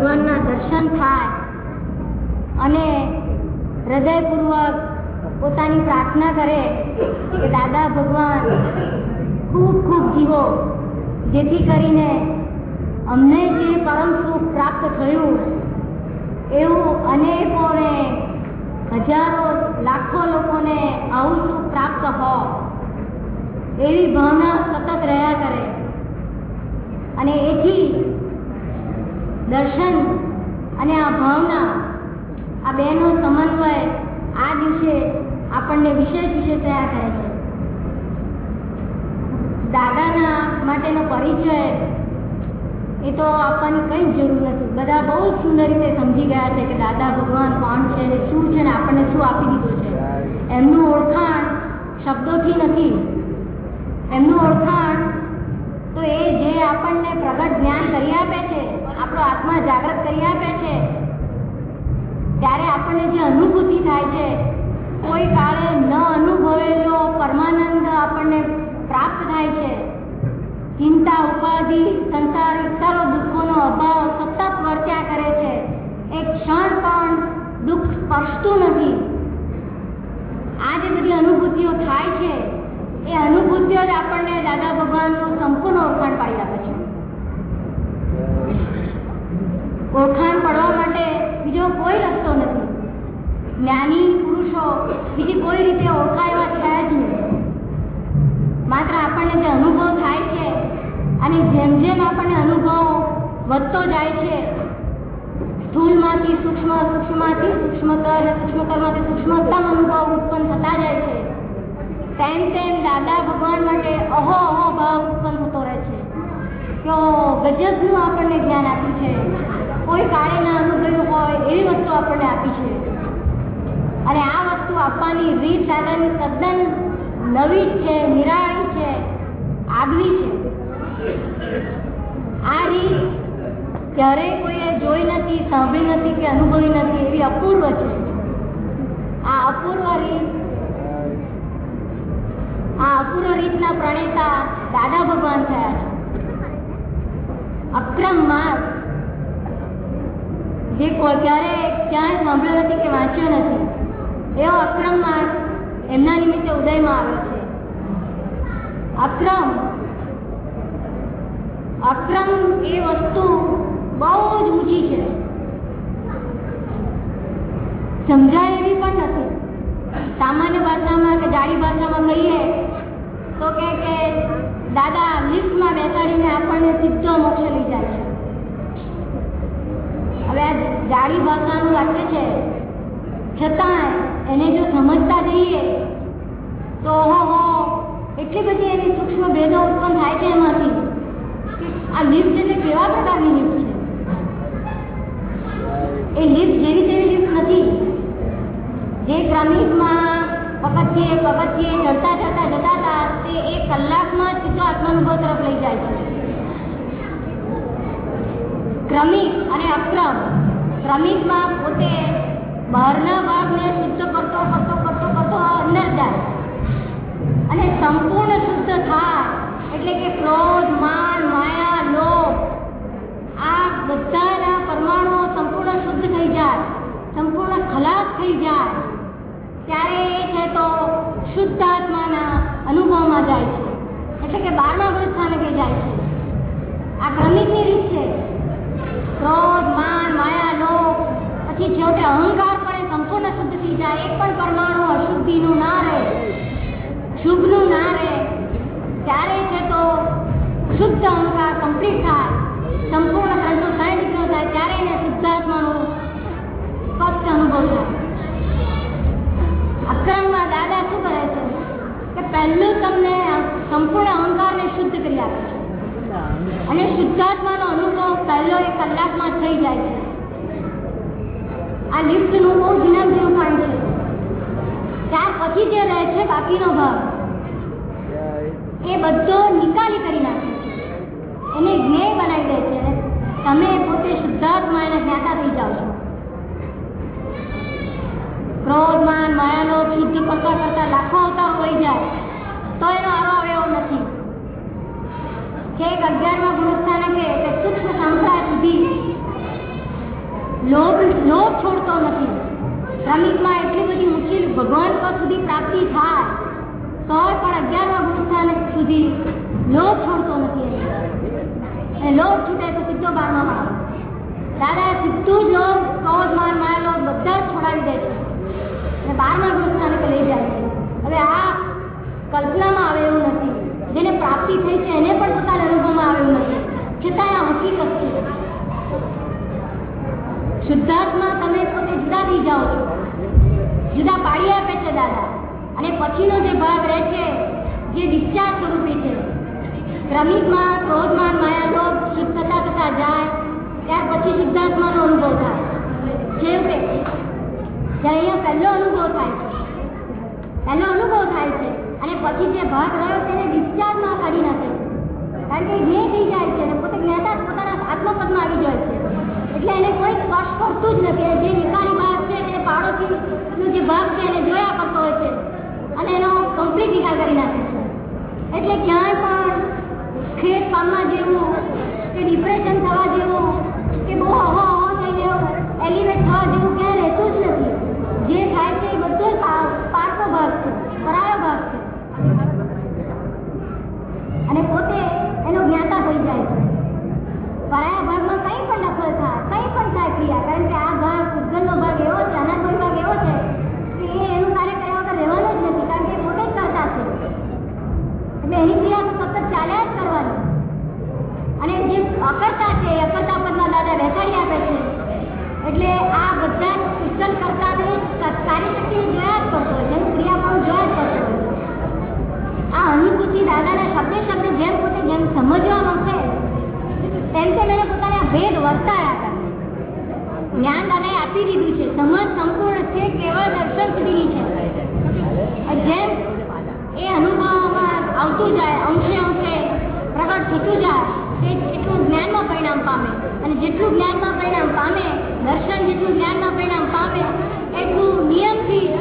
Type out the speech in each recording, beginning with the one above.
ભગવાનના દર્શન થાય અને હૃદયપૂર્વક પોતાની પ્રાર્થના કરે કે દાદા ભગવાન, ખૂબ ખૂબ જીવો. જેથી કરીને અમને જે પરમ સુખ પ્રાપ્ત થયું, એવું અનેકોને હજારો, લાખો લોકોને આવું સુખ પ્રાપ્ત હો. એવી ભાવના સતત રહ્યા કરે અને એથી દર્શન અને આ ભાવના, આ બેનો સમન્વય આ દિવસે આપણને વિશેષ વિશેષ તૈયાર થાય છે. દાદાના માટેનો પરિચય એ તો આપવાની કંઈ જ જરૂર નથી. બધા બહુ જ સુંદર રીતે સમજી ગયા છે કે દાદા ભગવાન કોણ છે ને શું છે ને આપણને શું આપી દીધું છે. એમનું ઓળખાણ શબ્દોથી નથી. એમનું ઓળખાણ તો એ જે આપણને પ્રગટ જ્ઞાન કરી આપે છે આપણો આત્મા જાગૃત કરી આપે છે. ત્યારે આપણને જે અનુભૂતિ થાય છે, કોઈ કાળે ન અનુભવેલો પરમાનંદ આપણને પ્રાપ્ત થાય છે. ચિંતા, ઉપાધિ સંસારિક સર્વ દુઃખોનો અભાવ સતત વર્ત્યા કરે છે એક ક્ષણ પણ દુઃખ સ્પર્શતું નથી આ જે બધી અનુભૂતિઓ થાય છે એ અનુભૂતિઓ જ આપણને દાદા ભગવાનનું સંપૂર્ણ ઓળખાણ પાડી આપે છે ઓળખાણ પડવા માટે બીજો કોઈ રસ્તો નથી જ્ઞાની પુરુષો બીજી કોઈ રીતે ઓળખાય એવા છે જ નહીં માત્ર આપણને જે અનુભવ થાય છે અને જેમ જેમ આપણને અનુભવ વધતો જાય છે, સ્થૂલમાંથી સૂક્ષ્મ, સૂક્ષ્મમાંથી સૂક્ષ્મતર સૂક્ષ્મતરમાંથી સૂક્ષ્મતમ અનુભવ ઉત્પન્ન થતા જાય છે. તેમ તેમ દાદા ભગવાન માટે અહો અહો ભાવ ઉત્પન્ન થતો રહે છે. કે ગજબનું આપણને જ્ઞાન આપ્યું છે. કોઈ કાળે ના અનુભવ્યું હોય, એવી વસ્તુ આપણને આપી છે. વસ્તુ રીત દાદાની તદ્દન નવી જ છે, નિરાળી છે, આગવી છે. આ રીત ક્યારેય કોઈએ જોઈ નથી, સાંભળી નથી કે અનુભવી નથી એવી અપૂર્વ છે. આ અપૂર્વ રીત, આ અપૂર્વ રીતના પ્રણેતા દાદા ભગવાન થયા છે. અક્રમ માર્ગ. જે કોઈ ક્યારે ક્યાંય સાંભળ્યો નથી કે વાંચ્યો નથી. એવો અક્રમ માર્ગ એમના નિમિત્તે ઉદયમાં આવ્યો છે. અક્રમ અક્રમ એ વસ્તુ બહુ જ ઊંચી છે. સમજાય એવી પણ નથી. સામાન્ય ભાષામાં કે જાડી ભાષામાં કહીએ તો કે કે, દાદા, લિફ્ટમાં બેસાડીને આપણને સીધો મોક્ષ લઈ જાય છે. હવે આ જાડી ભાષાનું વાક્ય છે છતાં એને જો સમજતા જઈએ, તો હો હો, એટલી બધી એની સૂક્ષ્મ ભેદો ઉત્પન્ન થાય છે એમાંથી. આ લિફ્ટ એટલે કેવા પ્રકારની લિફ્ટ છે? એ લિફ્ટ જેવી તેવી લિફ્ટ નથી. જે ક્રમિકમાં પગથિયે પગથિયે ચડતા ચડતા જતા હતા, તે એક કલાકમાં સીધો આત્માનુભવ તરફ લઈ જાય છે. ક્રમિક અને અક્રમ. ક્રમિકમાં પોતે બહારના ભાગને શુદ્ધ કરતો કરતો કરતો કરતો અંદર જાય. અને સંપૂર્ણ શુદ્ધ થાય. એટલે કે ક્રોધ, માન, માયા, લોભ, આ બધાના પરમાણુઓ સંપૂર્ણ શુદ્ધ થઈ જાય. સંપૂર્ણ ખલાસ થઈ જાય. ત્યારે એ છે તો શુદ્ધ આત્માના અનુભવમાં જાય છે. એટલે કે બારમા વૃદ્ધ સ્થાનકે જાય છે. આ ક્રમિકની રીત છે. ક્રોધ, માન પછી છેવટે અહંકાર પણ એ સંપૂર્ણ શુદ્ધ થઈ જાય એક પણ પરમાણુ અશુદ્ધિનું ના રહે શુભનું ના રહે ત્યારે છે તો શુદ્ધ અહંકાર કમ્પ્લીટ થાય સંપૂર્ણ ત્રણસો સાઠ ડિગ્રીનો થાય ત્યારે એને શુદ્ધાત્માનો સ્પષ્ટ અનુભવ થાય. અક્રમમાં દાદા શું કરે છે? કે પહેલું તમને સંપૂર્ણ અહંકારને શુદ્ધ કરી આપે છે. અને શુદ્ધાત્માનો અનુભવ પહેલો એક કલાકમાં થઈ જાય છે. આ લિફ્ટનું ઝીણા ઝીણું પોઈન્ટ છે, ત્યાર પછી જે રહે છે બાકીનો ભાગ, એ બધો નિકાલી કરી નાખે છે. એને જ્ઞેય બનાવી દે છે. તમે પોતે શુદ્ધાત્મા એના જ્ઞાતા થઈ જાઓ છો. ક્રોધ, માન, માયાનો શુદ્ધ કરતા કરતા લાખો અવતાર હોય જાય, તો એનો આવે એવો નથી. છેક અગિયારમાં ગુરુસ્થાનકે કે સૂક્ષ્મ સંસાર સુધી ક્રમિકમાં એટલી બધી ઊંચી ભગવાન પદ સુધી પ્રાપ્તિ થાય તોય પણ અગિયારમા ગુરુસ્થાન સુધી લોભ છોડતો નથી. અને લોભ છૂટે તો સીધો બારમામાં આવે. દાદા સીધું જ લોભ ક્રોધ માન માયા લોભ બધા જ છોડાવી દે છે. અને બારમા ગુરુસ્થાનકે લઈ જાય છે. હવે આ કલ્પનામાં આવે એવું નથી. જેને પ્રાપ્તિ થઈ છે એને પણ પોતાના અનુભવમાં આવે એવું નથી. છતાં આ હકીકત છે. શુદ્ધાત્મા તમે પોતે જુદા થઈ જાઓ છો. જુદા પાડી આપે છે દાદા. અને પછીનો જે ભાગ રહે છે, જે ડિસ્ચાર્જ સ્વરૂપી છે. ક્રમિકમાં ક્રોધમાન માયાલોભ શુદ્ધ થતા જાય, ત્યાર પછી શુદ્ધાત્માનો અનુભવ થાય. છેવટે જ્યારે અહીંયા પહેલો અનુભવ થાય છે. પહેલો અનુભવ થાય છે. અને પછી જે ભાગ રહ્યો તેને ડિસ્ચાર્જમાં કાઢી નાખે છે. કારણ કે જ્ઞેય થઈ જાય છે અને પોતે જ્ઞાતા જ પોતાના આત્મપદમાં આવી જાય છે. એટલે એને કોઈ સ્પર્શ કરતું જ નથી. જે નિકાલી ભાગ છે પાડોશીનો જે ભાગ છે એને જોયા કરતો હોય છે અને એનો કમ્પ્લીટ નિકાલ કરી નાખે છે. એટલે ક્યાંય પણ ખેત પામવા જેવું કે ડિપ્રેશન થવા જેવું ક્રિયા તો સતત ચાલ્યા જ કરવાનું. અને જે અકર્તા છે અકર્તા પદમાં દાદા બેસાડી આપે છે. એટલે આ બધા જ કુશલ કર્તાને કાર્યશક્તિને જોયા જ પડતો હોય છે, એનું ક્રિયાપણ જોયા જ પડતો હોય છે. આ અનુભૂતિ દાદાના શબ્દે શબ્દ જેમ પોતે જેમ સમજવા માંગશે, તેમ તેમ એને પોતાને ભેદ વર્તાયા હતા જ્ઞાન દાદાએ આપી દીધું છે, સમજ સંપૂર્ણ છે, કેવળ દર્શન સુધીની છે જેમ એ અનુભવમાં આવતું જાય અંશે અંશે પ્રગટ થતું જાય તે એટલું જ્ઞાનમાં પરિણામ પામે અને જેટલું જ્ઞાનમાં પરિણામ પામે, દર્શન જેટલું જ્ઞાનમાં પરિણામ પામે, એટલું નિયમથી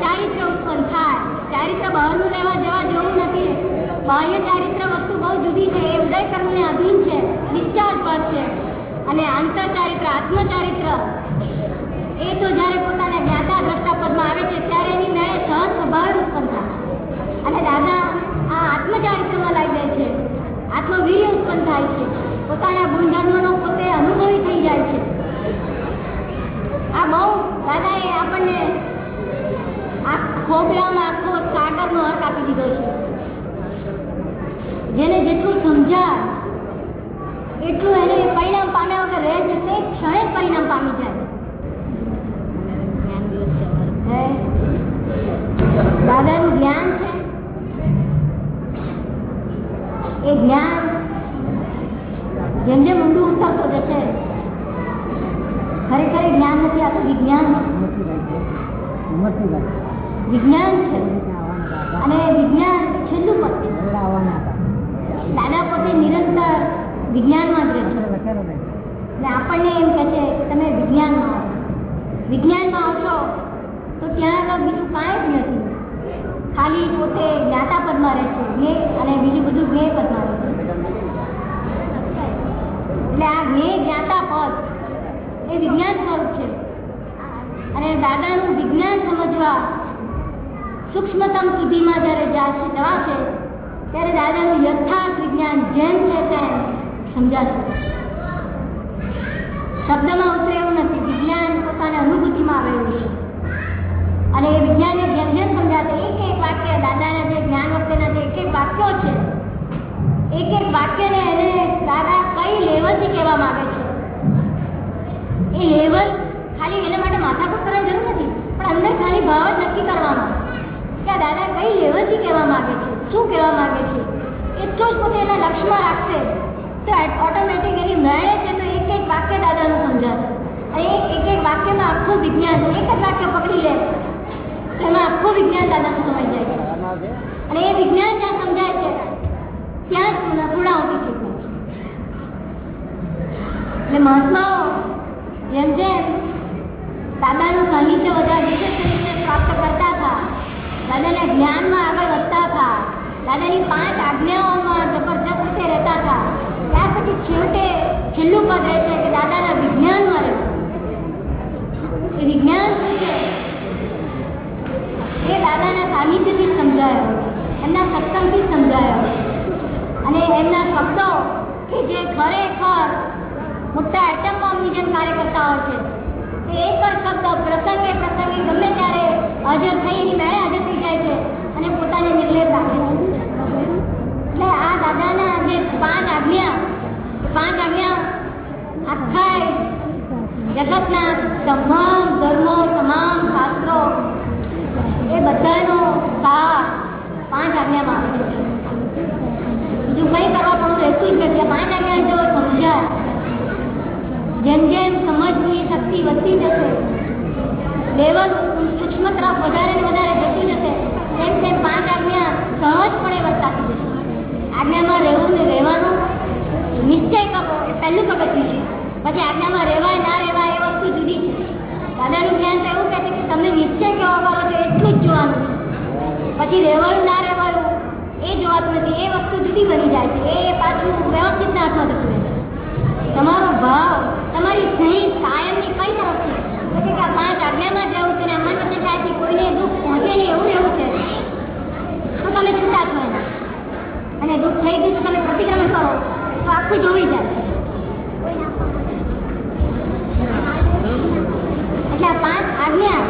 ચારિત્ર ઉત્પન્ન થાય. ચારિત્ર બહારનું લેવા જવા જેવું નથી. બાહ્ય ચારિત્ર વસ્તુ બહુ જુદી છે, એ ઉદય કર્મને અધીન છે, ડિસ્ચાર્જ પર છે. અને આંતર ચારિત્ર, આત્મ એ તો જ્યારે પોતાના જ્ઞાતા દ્રષ્ટા પદમાં આવે છે, ત્યારે એની મેળે સહજ સ્વભાવ ઉત્પન્ન થાય. અને દાદા આ આત્મચારિત્રમાં લાવી દે છે. આત્મવીર્ય ઉત્પન્ન થાય છે. પોતાના ગુણધર્મનો પોતે અનુભવી થઈ જાય છે. આ બહુ દાદાએ આપણને આ ખોબલામાં આખો સાગરનો અર્ક આપી દીધો છે. જેને જેટલું સમજાય એટલું એને પરિણામ પામ્યા વગર રહે છે તે ક્ષણે જ પરિણામ પામી જાય. દાદાનું જ્ઞાન છે. એ જ્ઞાન જેમ જેમ ઊંડું ઉતરતો જશે, ખરેખર જ્ઞાન નથી, આ તો વિજ્ઞાન વિજ્ઞાન છે. અને વિજ્ઞાન છેલ્લું છે. દાદા પોતે નિરંતર વિજ્ઞાનમાં જ રહે છે. એટલે આપણને એમ કહે છે કે તમે વિજ્ઞાનમાં આવો. વિજ્ઞાનમાં આવશો તો ત્યાં આગળ બીજું કાંઈ જ નથી. ખાલી પોતે જ્ઞાતા પદમાં રહેશે જ્ઞે અને બીજું બધું જ્ઞેય પદમાં રહેશે એટલે આ જ્ઞેય જ્ઞાતા પદ એ વિજ્ઞાન સ્વરૂપ છે. અને દાદાનું વિજ્ઞાન સમજવા સૂક્ષ્મતમ સુધીમાં જ્યારે જાશે જવાશે, ત્યારે દાદાનું યથાર્થ વિજ્ઞાન જેમ છે તેમ સમજાશે. શબ્દમાં ઉતરે એવું નથી, વિજ્ઞાન પોતાની અનુભૂતિમાં આવેલું છે. અને એ વિજ્ઞાનને જેમ જેમ સમજાશે એક એક વાક્ય દાદાના જે જ્ઞાન વખતેના જે એક એક વાક્યો છે લેવલથી કહેવા માંગે છે. એ લેવલ ખાલી એના માટે માથાકૂટ કરવાની જરૂર નથી, પણ અંદર ખાલી ભાવ જ નક્કી કરવાનો કે આ દાદા કઈ લેવલથી કહેવા માંગે છે, શું કહેવા માંગે છે? એટલું જ પોતે એના લક્ષ્યમાં રાખશે. તો ઓટોમેટિક એની મેળે છે તો એક એક વાક્ય દાદાનું સમજાશે. અને એક એક વાક્યમાં આખું વિજ્ઞાન, એક જ વાક્ય પકડી લે તો એમાં આખું વિજ્ઞાન દાદાનું સમજાય જાય છે. અને એ વિજ્ઞાન જ્યાં સમજાય છે, ત્યાં જ પૂર્ણ પૂર્ણાહુતિ છે એટલે મહાત્માઓ જેમ જેમ દાદાનું સાહિત્ય વધારે વિશેષ તરીકે પ્રાપ્ત કરતા હતા, દાદાના જ્ઞાનમાં આગળ વધતા હતા, દાદાની પાંચ આજ્ઞાઓમાં જબરજસ્ત રીતે રહેતા હતા. ત્યાર પછી છેવટે છેલ્લું પદ રહે છે કે દાદાના વિજ્ઞાનમાં રહેવું એ વિજ્ઞાન શું છે જે ખરેખર મોટા એટમ બોમ્બની જેમ કાર્ય કરતા હોય છે તે એક જ શબ્દ પ્રસંગે પ્રસંગે ગમે ત્યારે હાજર થઈ એની મેળે હાજર થઈ જાય છે અને પોતાને નિર્લેપ રાખે છે એટલે આ દાદાના જે પાંચ આજ્ઞા એ પાંચ આજ્ઞા આખા જગતના તમામ ધર્મો, તમામ શાસ્ત્રો એ બધાનો સાર પાંચ આજ્ઞામાં આવે છે. બીજું કંઈ કરવા પણ રહેતું જ નથી. પાંચ આજ્ઞા જો સમજાય, જેમ જેમ સમજની શક્તિ વધતી જશે, લેવલ સૂક્ષ્મ તરફ વધારે ને વધારે જતું જશે તેમ તેમ પાંચ આજ્ઞા સહજપણે વર્તાતી જશે આજ્ઞામાં રહેવું ને રહેવાનું નિશ્ચય કરવો એ પહેલું પગથિયું છે પછી આજ્ઞામાં રહેવાય ના રહેવાય એ વસ્તુ જુદી છે દાદાનું જ્ઞાન તો એવું કહે છે કે તમે નિશ્ચય કેવો કરો છો એટલું જ જોવાનું છે પછી રહેવાયું ના રહેવાયું એ જોવાતું નથી એ વસ્તુ જુદી બની જાય છે એ પાછું વ્યવસ્થિત ના હાથમાં જતું રહે છે તમારો ભાવ તમારી સહી કાયમની કઈ તરફ છે તો કે આ પાંચ આજ્ઞામાં જવું છે ને મન વચ્ચે થાય છે કોઈને દુઃખ પહોંચે નહીં એવું રહેવું છે તો તમે છૂટા છો એના અને દુઃખ થઈ ગયું તો તમે પ્રતિક્રમણ કરો તો આખું જોઈ જાય એટલે આ પાંચ આજ્ઞા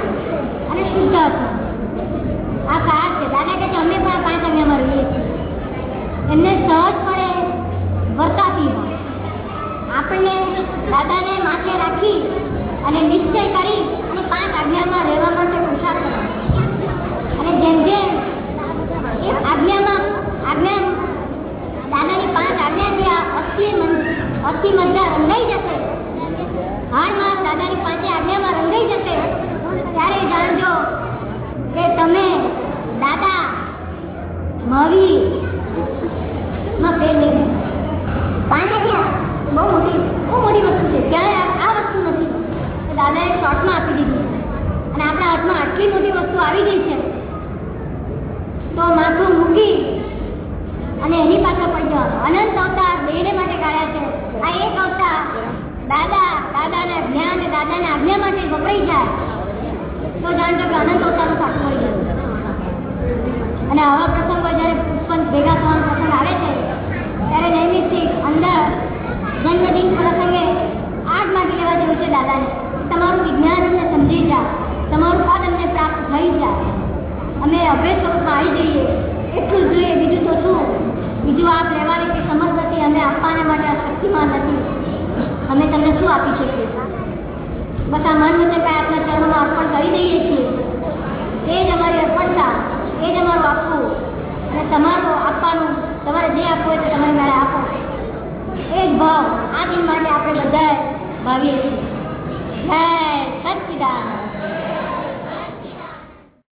અને શુદ્ધ આત્મા આ સાર છે દાદા કહે છે અમે પણ આ પાંચ આજ્ઞામાં રહીએ છીએ એમને સહજપણે વર્તાતી હોય આપણને દાદાને માથે રાખી અને નિશ્ચય કરી અને પાંચ આજ્ઞામાં રહેવા માટે પુરુષાર્થ કરો અને જેમ જેમ એ આજ્ઞામાં, આજ્ઞા, દાદાની પાંચ આજ્ઞાથી આ અસ્થિ અસ્થિ મજ્જા રંગાઈ જશે હારમાં દાદાની પાંચે આજ્ઞામાં રંગાઈ જશે, ત્યારે જાણજો કે તમે દાદા મહાવીરમાં ફેર નહીં રહેતા. પાંચ આજ્ઞા બહુ મોટી બહુ મોટી વસ્તુ છે ક્યારે આ વસ્તુ નથી. દાદાએ શોર્ટમાં આપી દીધી અને આપણા હાથમાં આટલી મોટી વસ્તુ આવી ગઈ છે, તો માથું મૂકી અને એની પાછળ પડી જવાનું. અનંત અવતાર દેહને માટે કાઢ્યા છે. આ એક અવતાર દાદા, દાદાના જ્ઞાન અને દાદાના આજ્ઞા માટે વપરાઈ જાય. તો જાણજો કે અનંત અવતારનું સાચું મળી ગયું. અને આવા પ્રસંગો જ્યારે ઉત્પન્ન ભેગા થવાનો પ્રસંગ આવે છે, ત્યારે નૈમિત્તિક અંદર જન્મદિન પ્રસંગે લેવા જેવું છે, દાદાને. તમારું વિજ્ઞાન અમને સમજી જાઓ. તમારું પદ અમને પ્રાપ્ત થઈ જાય. અમે અભય સ્વરૂપમાં આવી જઈએ. એટલું જોઈએ. બીજું તો શું? બીજું આપ લેવાની કે સમજ નથી અમે આપવાના માટે આ શક્તિમાન નથી. અમે તમને શું આપી શકીએ? બસ આ મન વચન કાંઈ આપના ચરણોમાં અર્પણ કરી દઈએ છીએ. એ જ અમારી અર્પણતા. એ જ અમારું આપવું. અને તમારું આપવાનું, તમારે જે આપવું હોય તે તમારી મારે આપો. એ જ ભાવ. આ દિન માટે આપણે બધાએ ભાવીએ છીએ જય સચ્ચિદાનંદ